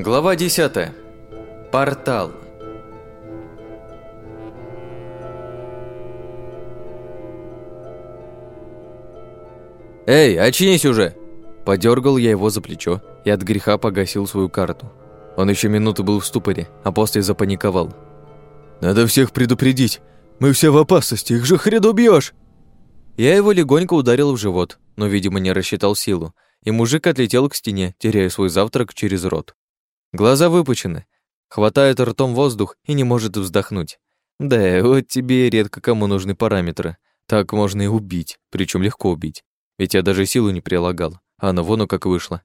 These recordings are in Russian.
Глава 10. Портал. «Эй, очнись уже!» Подергал я его за плечо и от греха погасил свою карту. Он еще минуту был в ступоре, а после запаниковал. «Надо всех предупредить! Мы все в опасности, их же хрен убьешь!» Я его легонько ударил в живот, но, видимо, не рассчитал силу, и мужик отлетел к стене, теряя свой завтрак через рот. Глаза выпучены, хватает ртом воздух и не может вздохнуть. Да, вот тебе редко кому нужны параметры. Так можно и убить, причем легко убить. Ведь я даже силу не прилагал, а оно вон как вышло.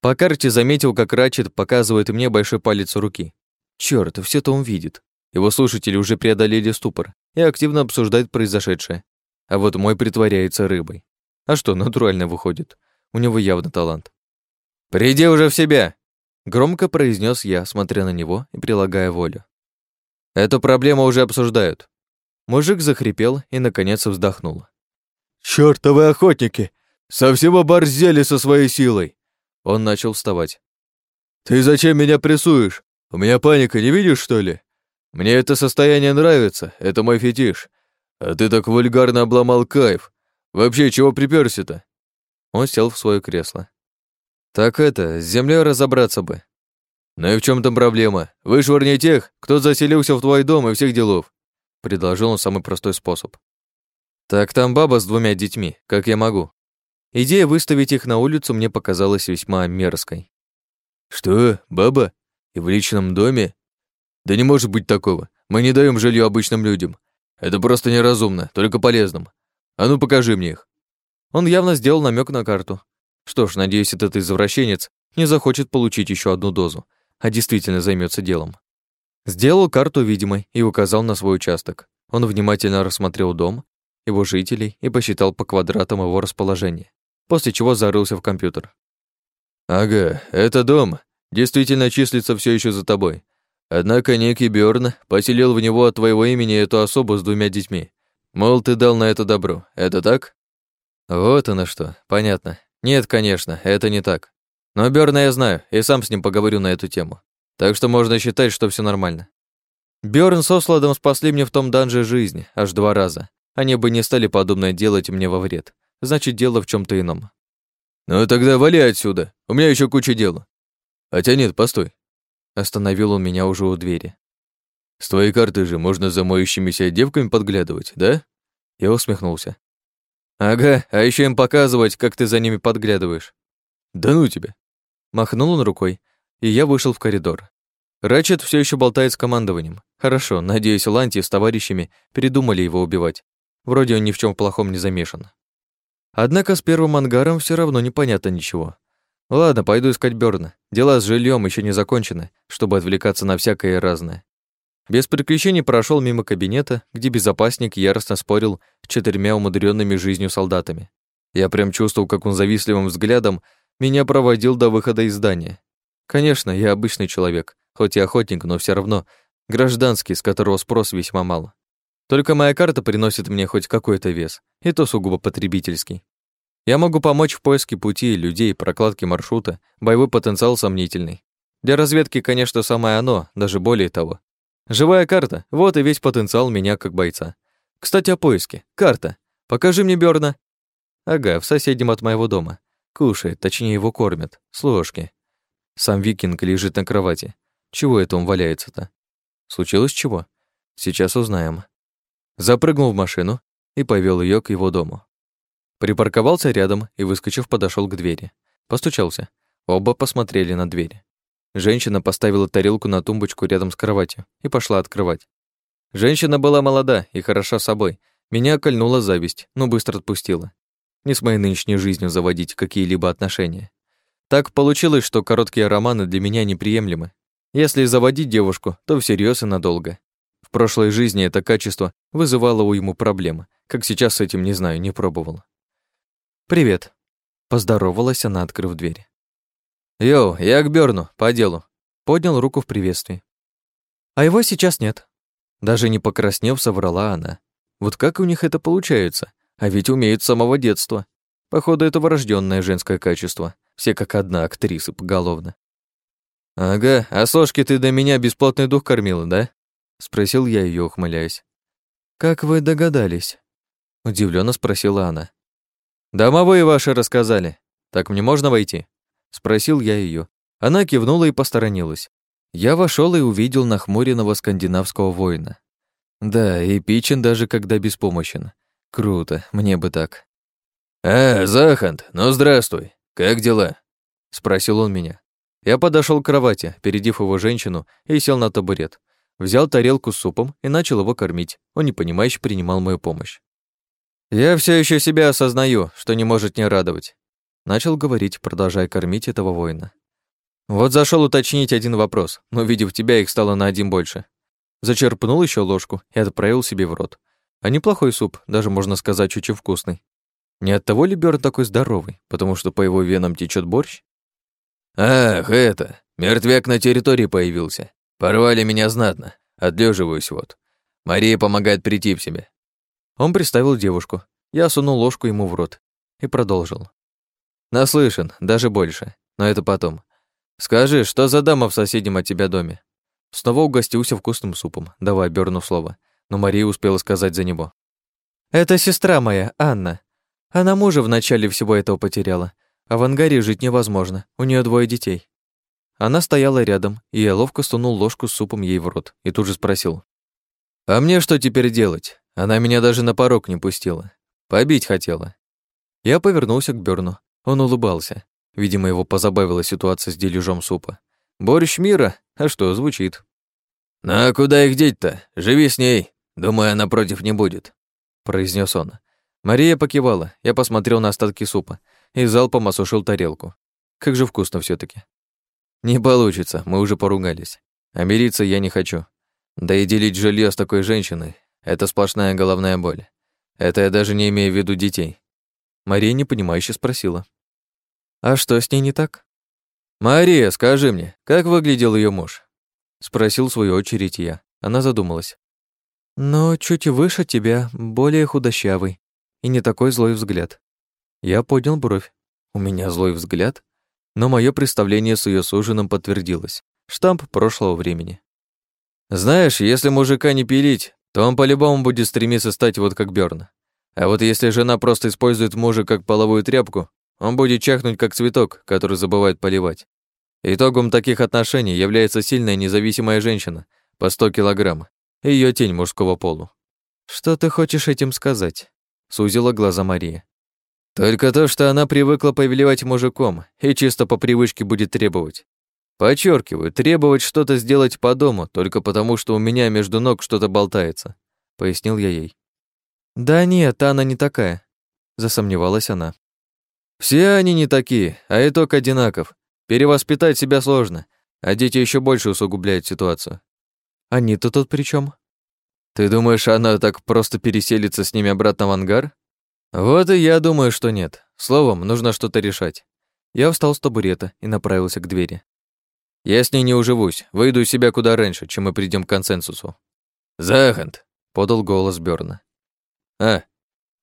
По карте заметил, как Рачет показывает мне большой палец руки. Чёрт, все то он видит. Его слушатели уже преодолели ступор и активно обсуждают произошедшее. А вот мой притворяется рыбой. А что, натурально выходит. У него явно талант. «Приди уже в себя!» Громко произнес я, смотря на него и прилагая волю. «Эту проблему уже обсуждают». Мужик захрипел и, наконец, вздохнул. «Чёртовы охотники! Совсем оборзели со своей силой!» Он начал вставать. «Ты зачем меня прессуешь? У меня паника, не видишь, что ли? Мне это состояние нравится, это мой фетиш. А ты так вульгарно обломал кайф. Вообще, чего припёрся-то?» Он сел в свое кресло. «Так это, с землей разобраться бы». «Ну и в чем там проблема? Вышвырни тех, кто заселился в твой дом и всех делов», предложил он самый простой способ. «Так там баба с двумя детьми, как я могу?» Идея выставить их на улицу мне показалась весьма мерзкой. «Что, баба? И в личном доме? Да не может быть такого. Мы не даем жилье обычным людям. Это просто неразумно, только полезным. А ну покажи мне их». Он явно сделал намек на карту. Что ж, надеюсь, этот извращенец не захочет получить еще одну дозу, а действительно займется делом. Сделал карту видимой и указал на свой участок. Он внимательно рассмотрел дом, его жителей и посчитал по квадратам его расположение, после чего зарылся в компьютер. «Ага, это дом. Действительно числится все еще за тобой. Однако некий Бjörn поселил в него от твоего имени эту особу с двумя детьми. Мол, ты дал на это добро. Это так?» «Вот оно что, понятно. Нет, конечно, это не так. Но Бёрна я знаю, и сам с ним поговорю на эту тему. Так что можно считать, что все нормально. Бёрн с Осладом спасли мне в том данже жизнь аж два раза. Они бы не стали подобное делать мне во вред. Значит, дело в чем то ином. «Ну тогда вали отсюда, у меня еще куча дела». «Хотя нет, постой». Остановил он меня уже у двери. «С твоей карты же можно за моющимися девками подглядывать, да?» Я усмехнулся. «Ага, а еще им показывать, как ты за ними подглядываешь». «Да ну тебя!» Махнул он рукой, и я вышел в коридор. Рачет все еще болтает с командованием. Хорошо, надеюсь, Ланти с товарищами передумали его убивать. Вроде он ни в чем плохом не замешан. Однако с первым ангаром все равно непонятно ничего. Ладно, пойду искать Бёрна. Дела с жильем еще не закончены, чтобы отвлекаться на всякое разное. Без приключений прошел мимо кабинета, где безопасник яростно спорил с четырьмя умудренными жизнью солдатами. Я прям чувствовал, как он завистливым взглядом меня проводил до выхода из здания. Конечно, я обычный человек, хоть и охотник, но все равно гражданский, с которого спрос весьма мало. Только моя карта приносит мне хоть какой-то вес, и то сугубо потребительский. Я могу помочь в поиске пути, людей, прокладке маршрута, боевой потенциал сомнительный. Для разведки, конечно, самое оно, даже более того. Живая карта, вот и весь потенциал меня как бойца. Кстати, о поиске. Карта. Покажи мне Бёрна. Ага, в соседнем от моего дома. Кушает, точнее его кормят. С ложки. Сам викинг лежит на кровати. Чего это он валяется-то? Случилось чего? Сейчас узнаем. Запрыгнул в машину и повел ее к его дому. Припарковался рядом и, выскочив, подошел к двери. Постучался. Оба посмотрели на дверь. Женщина поставила тарелку на тумбочку рядом с кроватью и пошла открывать. Женщина была молода и хороша собой. Меня кольнула зависть, но быстро отпустила. Не с моей нынешней жизнью заводить какие-либо отношения. Так получилось, что короткие романы для меня неприемлемы. Если заводить девушку, то всерьез и надолго. В прошлой жизни это качество вызывало у ему проблемы. Как сейчас с этим, не знаю, не пробовал. «Привет», — поздоровалась она, открыв дверь. «Йоу, я к Бёрну, по делу». Поднял руку в приветствии. «А его сейчас нет». Даже не покраснев, соврала она. Вот как у них это получается? А ведь умеют с самого детства. Походу, это врожденное женское качество. Все как одна актрисы поголовно. «Ага, а с ты до меня бесплатный дух кормила, да?» — спросил я ее, ухмыляясь. «Как вы догадались?» — удивленно спросила она. «Домовые ваши рассказали. Так мне можно войти?» — спросил я ее. Она кивнула и посторонилась. Я вошел и увидел нахмуренного скандинавского воина. Да, эпичен даже когда беспомощен. Круто, мне бы так. «А, Захант, ну здравствуй, как дела?» — спросил он меня. Я подошел к кровати, передив его женщину, и сел на табурет. Взял тарелку с супом и начал его кормить. Он непонимающе принимал мою помощь. «Я все еще себя осознаю, что не может не радовать», — начал говорить, продолжая кормить этого воина. «Вот зашел уточнить один вопрос, но, увидев тебя, их стало на один больше. Зачерпнул еще ложку и отправил себе в рот. А неплохой суп, даже, можно сказать, очень вкусный. Не от того ли Бёрн такой здоровый, потому что по его венам течет борщ? «Ах, это, мертвяк на территории появился. Порвали меня знатно, отлеживаюсь вот. Мария помогает прийти в себя. Он приставил девушку. Я сунул ложку ему в рот и продолжил. Наслышан, даже больше, но это потом. Скажи, что за дама в соседнем от тебя доме? Снова угостился вкусным супом, давай Бёрну слово, но Мария успела сказать за него. «Это сестра моя, Анна. Она мужа в начале всего этого потеряла, а в ангаре жить невозможно, у нее двое детей». Она стояла рядом, и я ловко сунул ложку с супом ей в рот и тут же спросил. «А мне что теперь делать? Она меня даже на порог не пустила. Побить хотела. Я повернулся к Бёрну. Он улыбался. Видимо, его позабавила ситуация с дележом супа. Борщ мира? А что, звучит. «Ну а куда их деть-то? Живи с ней. Думаю, она против не будет», — произнес он. Мария покивала. Я посмотрел на остатки супа и залпом осушил тарелку. Как же вкусно все таки Не получится, мы уже поругались. А мириться я не хочу. Да и делить жилье с такой женщиной это сплошная головная боль. Это я даже не имею в виду детей. Мария непонимающе спросила. А что с ней не так? Мария, скажи мне, как выглядел ее муж? Спросил в свою очередь я. Она задумалась. Но чуть выше тебя, более худощавый. И не такой злой взгляд. Я поднял бровь. У меня злой взгляд? Но мое представление с ее суженым подтвердилось. Штамп прошлого времени. Знаешь, если мужика не пилить, то он по-любому будет стремиться стать вот как Бёрн. А вот если жена просто использует мужа как половую тряпку, он будет чахнуть как цветок, который забывает поливать. Итогом таких отношений является сильная независимая женщина по 100 килограмм и её тень мужского полу. «Что ты хочешь этим сказать?» — сузила глаза Мария. «Только то, что она привыкла повелевать мужиком и чисто по привычке будет требовать. Подчеркиваю, требовать что-то сделать по дому только потому, что у меня между ног что-то болтается, пояснил я ей. Да нет, она не такая, засомневалась она. Все они не такие, а итог одинаков. Перевоспитать себя сложно, а дети еще больше усугубляют ситуацию. Они-то тут при чем? Ты думаешь, она так просто переселится с ними обратно в ангар? Вот и я думаю, что нет. Словом, нужно что-то решать. Я встал с табурета и направился к двери. Я с ней не уживусь, выйду из себя куда раньше, чем мы придем к консенсусу. Захант, подал голос Бёрна. А,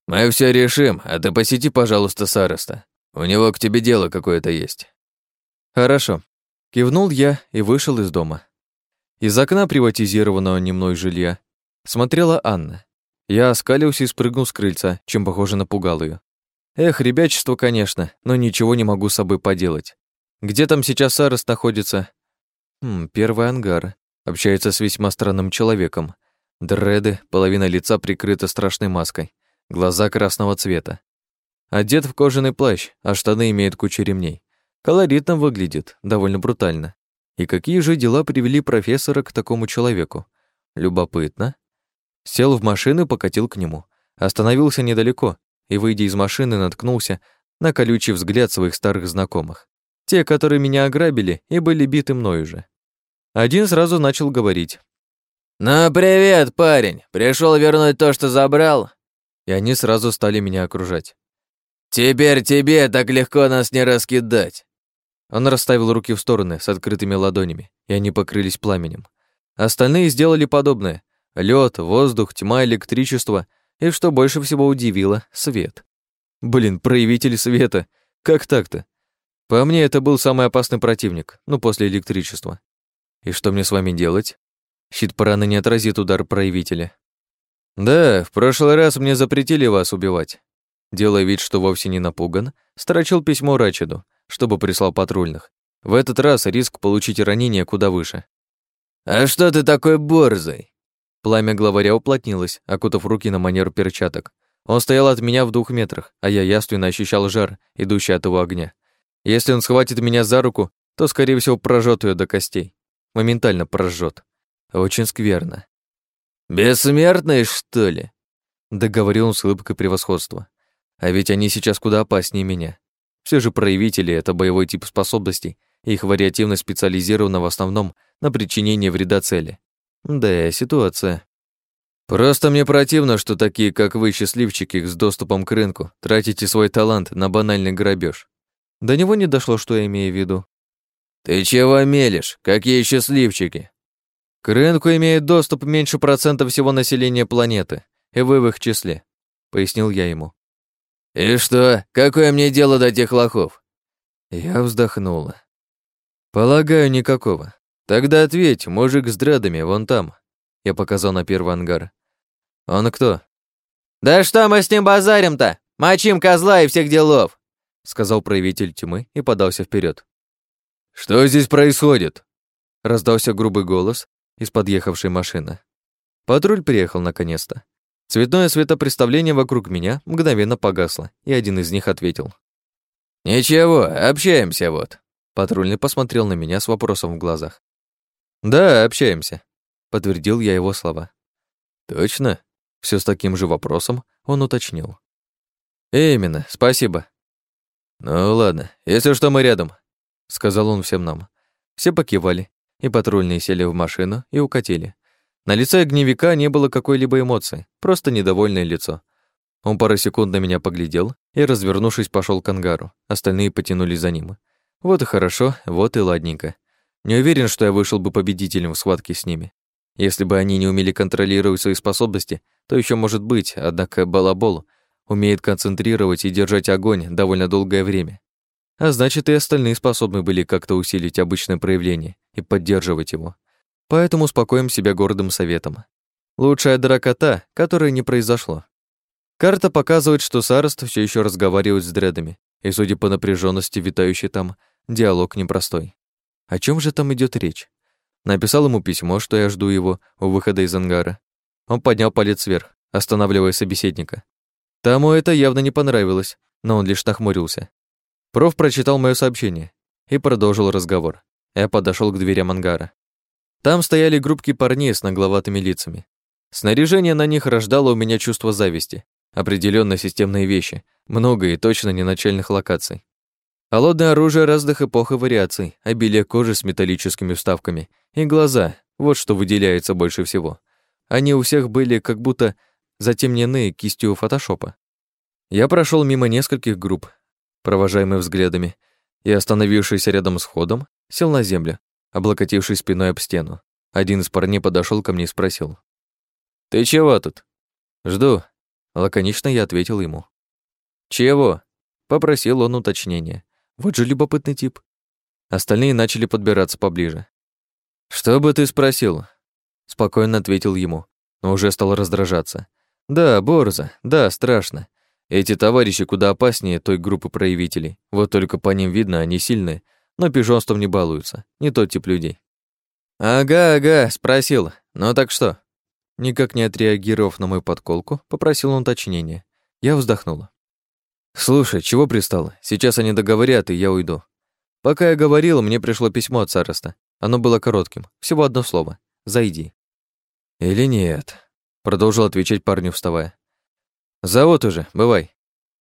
мы все решим, а ты посети, пожалуйста, Сараста. У него к тебе дело какое-то есть. Хорошо. Кивнул я и вышел из дома. Из окна приватизированного не мной жилья смотрела Анна. Я оскалился и спрыгнул с крыльца, чем, похоже, напугал ее. Эх, ребячество, конечно, но ничего не могу с собой поделать. Где там сейчас Сарас находится? Хм, первый ангар. Общается с весьма странным человеком. Дреды, половина лица прикрыта страшной маской. Глаза красного цвета. Одет в кожаный плащ, а штаны имеют кучу ремней. Колоритно выглядит, довольно брутально. И какие же дела привели профессора к такому человеку? Любопытно. Сел в машину и покатил к нему. Остановился недалеко и, выйдя из машины, наткнулся на колючий взгляд своих старых знакомых. Те, которые меня ограбили и были биты мною же. Один сразу начал говорить. «Ну, привет, парень! Пришел вернуть то, что забрал?» И они сразу стали меня окружать. «Теперь тебе так легко нас не раскидать!» Он расставил руки в стороны с открытыми ладонями, и они покрылись пламенем. Остальные сделали подобное. Лед, воздух, тьма, электричество и, что больше всего удивило, свет. Блин, проявитель света. Как так-то? По мне, это был самый опасный противник, ну, после электричества. И что мне с вами делать? Щит параны не отразит удар проявителя. Да, в прошлый раз мне запретили вас убивать. Делая вид, что вовсе не напуган, строчил письмо Рачеду, чтобы прислал патрульных. В этот раз риск получить ранение куда выше. «А что ты такой борзый?» Пламя главаря уплотнилось, окутав руки на манер перчаток. Он стоял от меня в двух метрах, а я ясно ощущал жар, идущий от его огня. Если он схватит меня за руку, то, скорее всего, прожжет ее до костей. Моментально прожжет. Очень скверно. «Бессмертные, что ли?» Договорил он с улыбкой превосходства. А ведь они сейчас куда опаснее меня. Все же проявители — это боевой тип способностей, их вариативность специализирована в основном на причинении вреда цели. Да, ситуация. Просто мне противно, что такие, как вы, счастливчики с доступом к рынку, тратите свой талант на банальный грабеж. До него не дошло, что я имею в виду. Ты чего мелешь? Какие счастливчики? К рынку имеет доступ меньше процента всего населения планеты, и вы в их числе, пояснил я ему. И что, какое мне дело до тех лохов? Я вздохнула. Полагаю, никакого. Тогда ответь, мужик с дредами, вон там. Я показал на первый ангар. Он кто? Да что мы с ним базарим-то? Мочим козла и всех делов, сказал проявитель тьмы и подался вперед. Что здесь происходит? Раздался грубый голос из подъехавшей машины. Патруль приехал наконец-то. Цветное светопреставление вокруг меня мгновенно погасло, и один из них ответил. «Ничего, общаемся вот». Патрульный посмотрел на меня с вопросом в глазах. «Да, общаемся», — подтвердил я его слова. «Точно?» — все с таким же вопросом он уточнил. «Именно, спасибо». «Ну ладно, если что, мы рядом», — сказал он всем нам. Все покивали, и патрульные сели в машину и укатили. На лице огневика не было какой-либо эмоции, просто недовольное лицо. Он пару секунд на меня поглядел и, развернувшись, пошел к ангару. Остальные потянулись за ним. Вот и хорошо, вот и ладненько. Не уверен, что я вышел бы победителем в схватке с ними. Если бы они не умели контролировать свои способности, то еще может быть, однако балабол умеет концентрировать и держать огонь довольно долгое время. А значит, и остальные способны были как-то усилить обычное проявление и поддерживать его. Поэтому успокоим себя гордым советом. Лучшая драка та, которая не произошло. Карта показывает, что Сарост все еще разговаривает с дредами, и, судя по напряженности, витающей там, диалог непростой. О чем же там идет речь? Написал ему письмо, что я жду его у выхода из ангара. Он поднял палец вверх, останавливая собеседника. Тому это явно не понравилось, но он лишь нахмурился. Проф прочитал мое сообщение и продолжил разговор. Я подошел к дверям ангара. Там стояли группки парней с нагловатыми лицами. Снаряжение на них рождало у меня чувство зависти. Определенно системные вещи, много и точно не начальных локаций. Холодное оружие разных эпох и вариаций, обилие кожи с металлическими вставками и глаза — вот что выделяется больше всего. Они у всех были как будто затемнены кистью фотошопа. Я прошел мимо нескольких групп, провожаемых взглядами, и, остановившись рядом с входом, сел на землю, облокотившись спиной об стену. Один из парней подошел ко мне и спросил. «Ты чего тут?» «Жду», — лаконично я ответил ему. «Чего?» — попросил он уточнения. Вот же любопытный тип. Остальные начали подбираться поближе. «Что бы ты спросил?» Спокойно ответил ему, но уже стал раздражаться. «Да, Борза, да, страшно. Эти товарищи куда опаснее той группы проявителей. Вот только по ним видно, они сильные, но пижонством не балуются. Не тот тип людей». «Ага, ага, спросил. Ну так что?» Никак не отреагировав на мою подколку, попросил он уточнения. Я вздохнула. «Слушай, чего пристал? Сейчас они договорят, и я уйду». Пока я говорил, мне пришло письмо от Сароста. Оно было коротким, всего одно слово. «Зайди». «Или нет?» Продолжил отвечать парню, вставая. «Завод уже, бывай».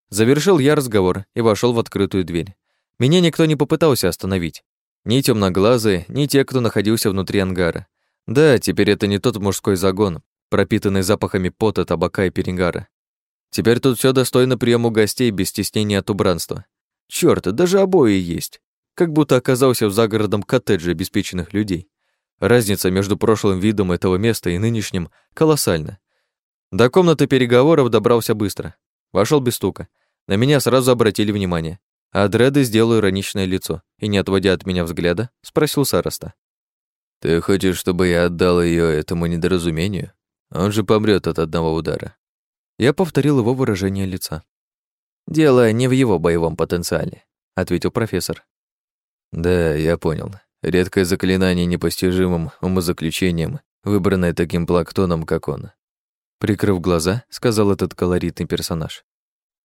Завершил я разговор и вошел в открытую дверь. Меня никто не попытался остановить. Ни темноглазые, ни те, кто находился внутри ангара. Да, теперь это не тот мужской загон, пропитанный запахами пота, табака и перегара. Теперь тут все достойно приему гостей без стеснения от убранства. Чёрт, даже обои есть. Как будто оказался в загородном коттедже обеспеченных людей. Разница между прошлым видом этого места и нынешним колоссальна. До комнаты переговоров добрался быстро. Вошел без стука. На меня сразу обратили внимание. А Дреды сделал ироничное лицо и, не отводя от меня взгляда, спросил Сароста. «Ты хочешь, чтобы я отдал ее этому недоразумению? Он же помрет от одного удара». Я повторил его выражение лица. «Дело не в его боевом потенциале», — ответил профессор. «Да, я понял. Редкое заклинание непостижимым умозаключением, выбранное таким плактоном, как он». Прикрыв глаза, сказал этот колоритный персонаж.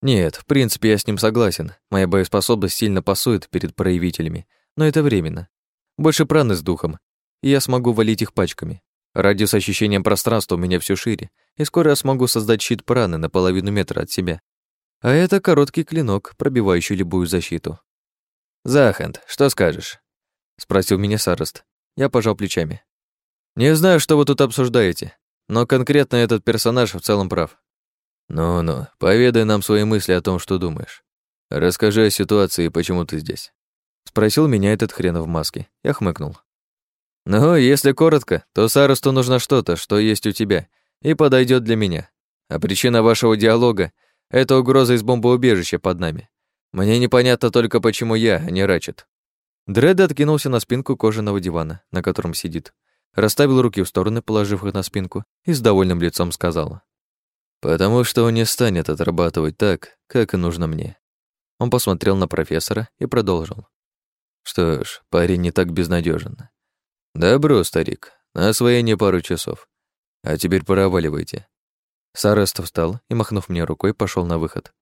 Нет, в принципе, я с ним согласен. Моя боеспособность сильно пасует перед проявителями, но это временно. Больше праны с духом, и я смогу валить их пачками. Радиус ощущения пространства у меня все шире, и скоро я смогу создать щит праны на половину метра от себя. А это короткий клинок, пробивающий любую защиту. «Захант, что скажешь?» — спросил меня Сарост. Я пожал плечами. «Не знаю, что вы тут обсуждаете, но конкретно этот персонаж в целом прав. «Ну-ну, поведай нам свои мысли о том, что думаешь. Расскажи о ситуации и почему ты здесь». Спросил меня этот хрен в маске. Я хмыкнул. «Ну, если коротко, то Сарусту нужно что-то, что есть у тебя, и подойдет для меня. А причина вашего диалога — это угроза из бомбоубежища под нами. Мне непонятно только, почему я, а не Рачет». Дред откинулся на спинку кожаного дивана, на котором сидит. Расставил руки в стороны, положив их на спинку, и с довольным лицом сказал. Потому что он не станет отрабатывать так, как и нужно мне. Он посмотрел на профессора и продолжил. Что ж, парень не так безнадежен. Добро, старик, на освоение пару часов. А теперь проваливайте. Сарест встал и, махнув мне рукой, пошел на выход.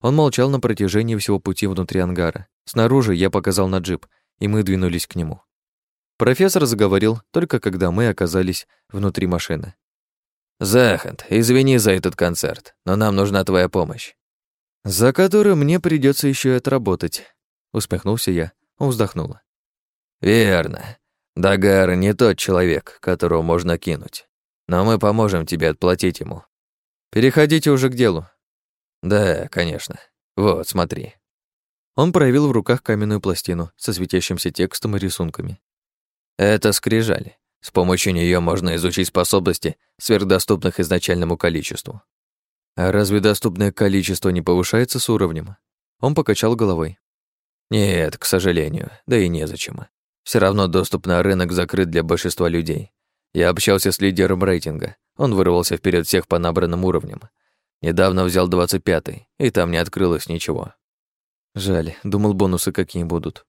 Он молчал на протяжении всего пути внутри ангара. Снаружи я показал на джип, и мы двинулись к нему. Профессор заговорил только когда мы оказались внутри машины. «Захант, извини за этот концерт, но нам нужна твоя помощь». «За которую мне придется еще и отработать», — усмехнулся я. Вздохнул. «Верно. Дагар не тот человек, которого можно кинуть. Но мы поможем тебе отплатить ему». «Переходите уже к делу». «Да, конечно. Вот, смотри». Он проявил в руках каменную пластину со светящимся текстом и рисунками. «Это скрижали. С помощью нее можно изучить способности, сверхдоступных изначальному количеству. А разве доступное количество не повышается с уровнем? Он покачал головой. Нет, к сожалению, да и незачем. Все равно доступ на рынок закрыт для большинства людей. Я общался с лидером рейтинга. Он вырвался вперед всех по набранным уровням. Недавно взял 25-й, и там не открылось ничего. Жаль, думал, бонусы какие будут.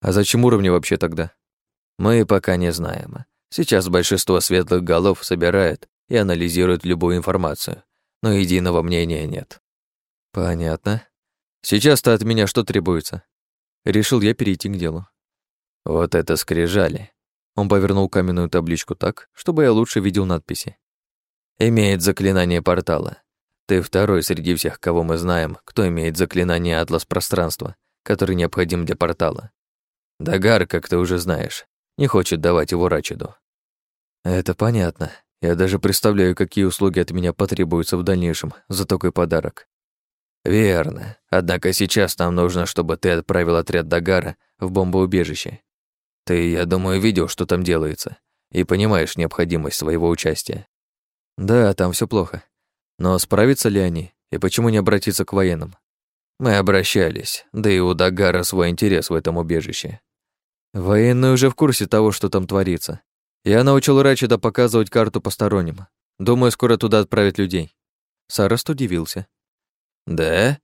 А зачем уровни вообще тогда? Мы пока не знаем. Сейчас большинство светлых голов собирают и анализируют любую информацию, но единого мнения нет. Понятно. Сейчас-то от меня что требуется? Решил я перейти к делу. Вот это скрижали. Он повернул каменную табличку так, чтобы я лучше видел надписи. Имеет заклинание портала. Ты второй среди всех, кого мы знаем, кто имеет заклинание Атлас пространства, который необходим для портала. Дагар, как ты уже знаешь, не хочет давать его Рачиду. Это понятно. Я даже представляю, какие услуги от меня потребуются в дальнейшем за такой подарок. Верно. Однако сейчас нам нужно, чтобы ты отправил отряд Дагара в бомбоубежище. Ты, я думаю, видел, что там делается, и понимаешь необходимость своего участия. Да, там все плохо. Но справятся ли они, и почему не обратиться к военным? Мы обращались, да и у Дагара свой интерес в этом убежище. Военные уже в курсе того, что там творится. Я научил Рачида показывать карту посторонним. Думаю, скоро туда отправят людей. Сараст удивился. Да?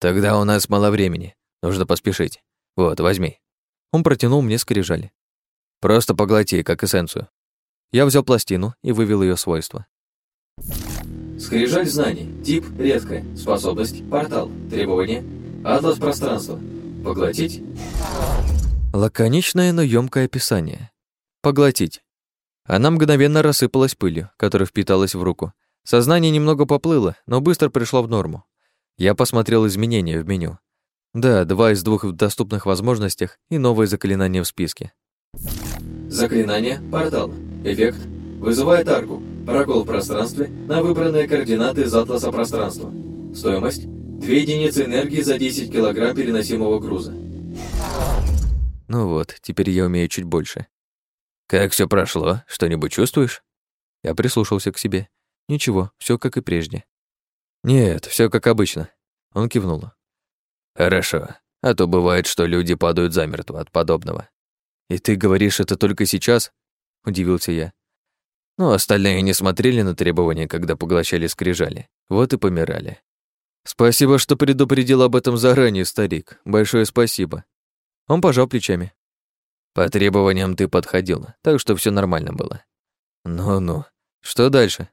Тогда у нас мало времени. Нужно поспешить. Вот, возьми. Он протянул мне скрижали. Просто поглоти, как эссенцию. Я взял пластину и вывел ее свойства. Скрижаль знаний. Тип – редкая. Способность – портал. Требование – атлас пространства. Поглотить? Лаконичное, но ёмкое описание. Поглотить. Она мгновенно рассыпалась пылью, которая впиталась в руку. Сознание немного поплыло, но быстро пришло в норму. Я посмотрел изменения в меню. Да, два из двух в доступных возможностях и новое заклинание в списке. Заклинание «Портал». Эффект «Вызывает арку». Прокол в пространстве на выбранные координаты из атласа пространства. Стоимость – 2 единицы энергии за 10 килограмм переносимого груза. Ну вот, теперь я умею чуть больше. Как все прошло? Что-нибудь чувствуешь? Я прислушался к себе. Ничего, все как и прежде. Нет, все как обычно. Он кивнул. Хорошо. а то бывает, что люди падают замертво от подобного. И ты говоришь это только сейчас? Удивился я. Ну, остальные не смотрели на требования, когда поглощали скрижали. Вот и помирали. Спасибо, что предупредил об этом заранее, старик. Большое спасибо. Он пожал плечами. По требованиям ты подходил, так что все нормально было. Ну-ну. Что дальше?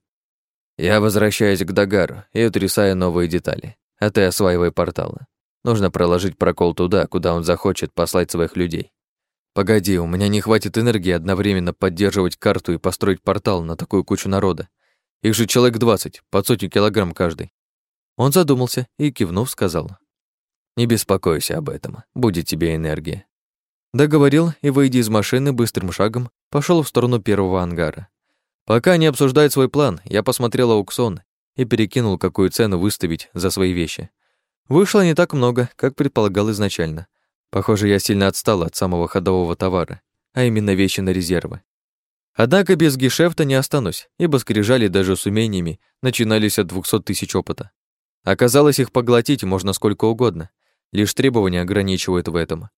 Я возвращаюсь к Дагару и утрясаю новые детали, а ты осваивай порталы. Нужно проложить прокол туда, куда он захочет послать своих людей. Погоди, у меня не хватит энергии одновременно поддерживать карту и построить портал на такую кучу народа. Их же человек двадцать, под сотню килограмм каждый. Он задумался и, кивнув, сказал. «Не беспокойся об этом, будет тебе энергия». Договорил и, выйдя из машины, быстрым шагом пошел в сторону первого ангара. Пока они обсуждают свой план, я посмотрел аукцион и перекинул, какую цену выставить за свои вещи. Вышло не так много, как предполагал изначально. Похоже, я сильно отстал от самого ходового товара, а именно вещи на резервы. Однако без гешефта не останусь, ибо скрижали даже с умениями начинались от 200 тысяч опыта. Оказалось, их поглотить можно сколько угодно, лишь требования ограничивают в этом.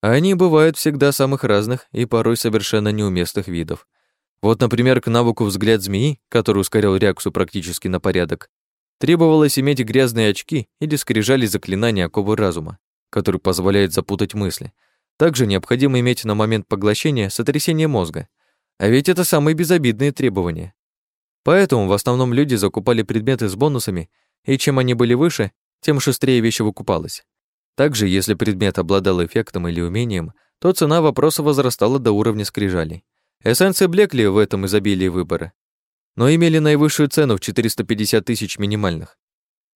А они бывают всегда самых разных и порой совершенно неуместных видов. Вот, например, к навыку «Взгляд змеи», который ускорял реакцию практически на порядок, Требовалось иметь грязные очки или скрижали заклинания оковы разума, который позволяет запутать мысли. Также необходимо иметь на момент поглощения сотрясение мозга. А ведь это самые безобидные требования. Поэтому в основном люди закупали предметы с бонусами, и чем они были выше, тем шустрее вещь выкупалась. Также, если предмет обладал эффектом или умением, то цена вопроса возрастала до уровня скрижалей. Эссенции блекли в этом изобилии выбора, но имели наивысшую цену в 450 тысяч минимальных.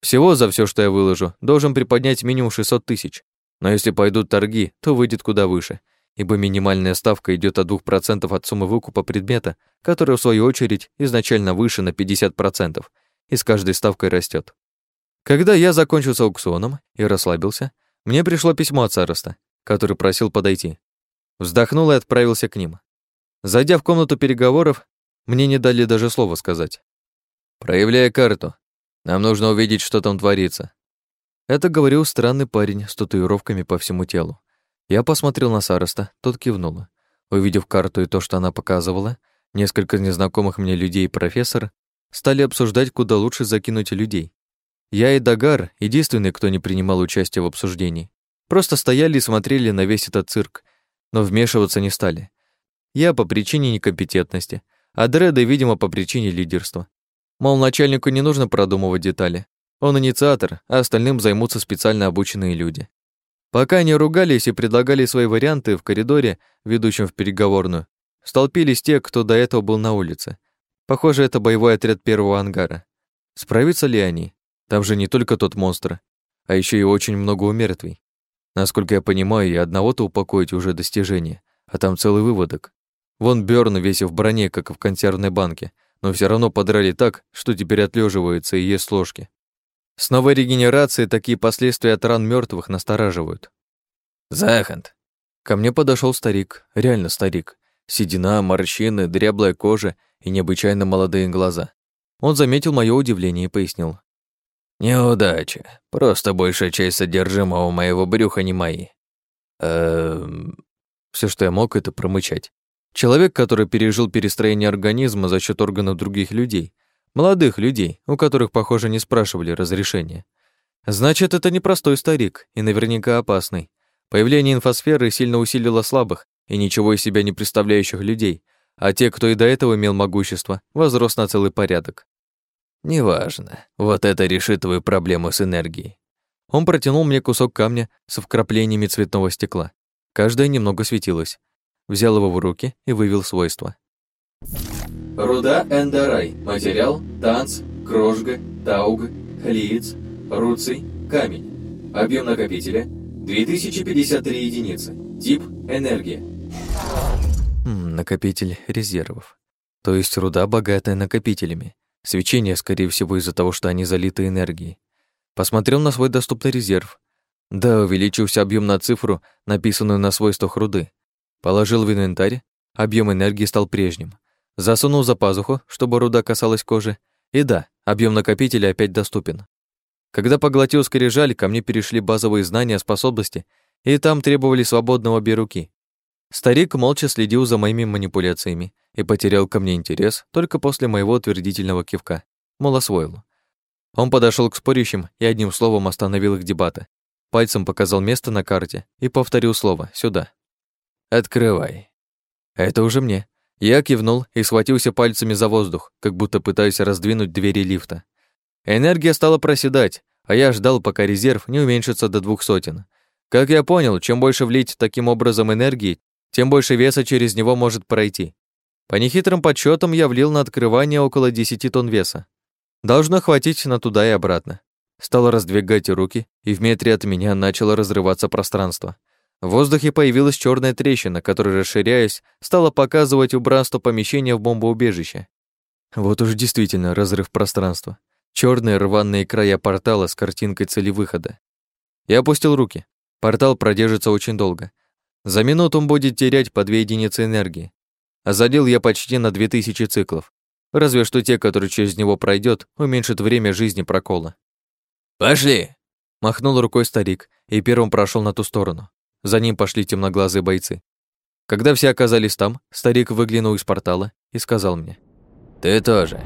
Всего за все, что я выложу, должен приподнять минимум 600 тысяч. Но если пойдут торги, то выйдет куда выше, ибо минимальная ставка идет от 2% от суммы выкупа предмета, которая, в свою очередь, изначально выше на 50%, и с каждой ставкой растет. Когда я закончил с аукционом и расслабился, мне пришло письмо от староста, который просил подойти. Вздохнул и отправился к ним. Зайдя в комнату переговоров, мне не дали даже слова сказать. «Проявляй карту. Нам нужно увидеть, что там творится». Это говорил странный парень с татуировками по всему телу. Я посмотрел на Сароста, тот кивнул. Увидев карту и то, что она показывала, несколько незнакомых мне людей и профессор стали обсуждать, куда лучше закинуть людей. Я и Дагар — единственные, кто не принимал участие в обсуждении. Просто стояли и смотрели на весь этот цирк, но вмешиваться не стали. Я по причине некомпетентности — а Дреда, видимо, по причине лидерства. Мол, начальнику не нужно продумывать детали. Он инициатор, а остальным займутся специально обученные люди. Пока они ругались и предлагали свои варианты в коридоре, ведущем в переговорную, столпились те, кто до этого был на улице. Похоже, это боевой отряд первого ангара. Справятся ли они? Там же не только тот монстр, а еще и очень много умертвий. Насколько я понимаю, и одного-то упокоить уже достижение, а там целый выводок. Вон Бёрн весь в броне, как в консервной банке, но все равно подрали так, что теперь отлеживается и ест ложки. С новой регенерацией такие последствия от ран мертвых настораживают. Захант. Ко мне подошел старик, реально старик. Седина, морщины, дряблая кожа и необычайно молодые глаза. Он заметил мое удивление и пояснил. «Неудача. Просто большая часть содержимого моего брюха не мои». Эм... Все, что я мог, это промычать. Человек, который пережил перестроение организма за счет органов других людей. Молодых людей, у которых, похоже, не спрашивали разрешения. Значит, это не простой старик и наверняка опасный. Появление инфосферы сильно усилило слабых и ничего из себя не представляющих людей, а те, кто и до этого имел могущество, возрос на целый порядок. «Неважно. Вот это решит твою проблему с энергией». Он протянул мне кусок камня со вкраплениями цветного стекла. Каждое немного светилось взял его в руки и вывел свойства. Руда Эндарай. Материал – танц, крожга, тауг, хлиец, руций, камень. Объем накопителя – 2053 единицы. Тип – энергия. Хм, накопитель резервов. То есть руда богатая накопителями. Свечение, скорее всего, из-за того, что они залиты энергией. Посмотрел на свой доступный резерв. Да, увеличился объем на цифру, написанную на свойствах руды. Положил в инвентарь, объем энергии стал прежним. Засунул за пазуху, чтобы руда касалась кожи. И да, объем накопителя опять доступен. Когда поглотил скорижаль, ко мне перешли базовые знания, способности, и там требовали свободного обе руки. Старик молча следил за моими манипуляциями и потерял ко мне интерес только после моего утвердительного кивка, мол, освоил. Он подошел к спорящим и одним словом остановил их дебаты. Пальцем показал место на карте и повторил слово «сюда». «Открывай». Это уже мне. Я кивнул и схватился пальцами за воздух, как будто пытаясь раздвинуть двери лифта. Энергия стала проседать, а я ждал, пока резерв не уменьшится до двух сотен. Как я понял, чем больше влить таким образом энергии, тем больше веса через него может пройти. По нехитрым подсчетам я влил на открывание около 10 тонн веса. Должно хватить на туда и обратно. Стал раздвигать руки, и в метре от меня начало разрываться пространство. В воздухе появилась черная трещина, которая, расширяясь, стала показывать убранство помещения в бомбоубежище. Вот уж действительно разрыв пространства. Черные рваные края портала с картинкой цели выхода. Я опустил руки. Портал продержится очень долго. За минуту он будет терять по две единицы энергии. А задел я почти на 2000 циклов. Разве что те, которые через него пройдет, уменьшат время жизни прокола. «Пошли!» Махнул рукой старик и первым прошел на ту сторону. За ним пошли темноглазые бойцы. Когда все оказались там, старик выглянул из портала и сказал мне. «Ты тоже.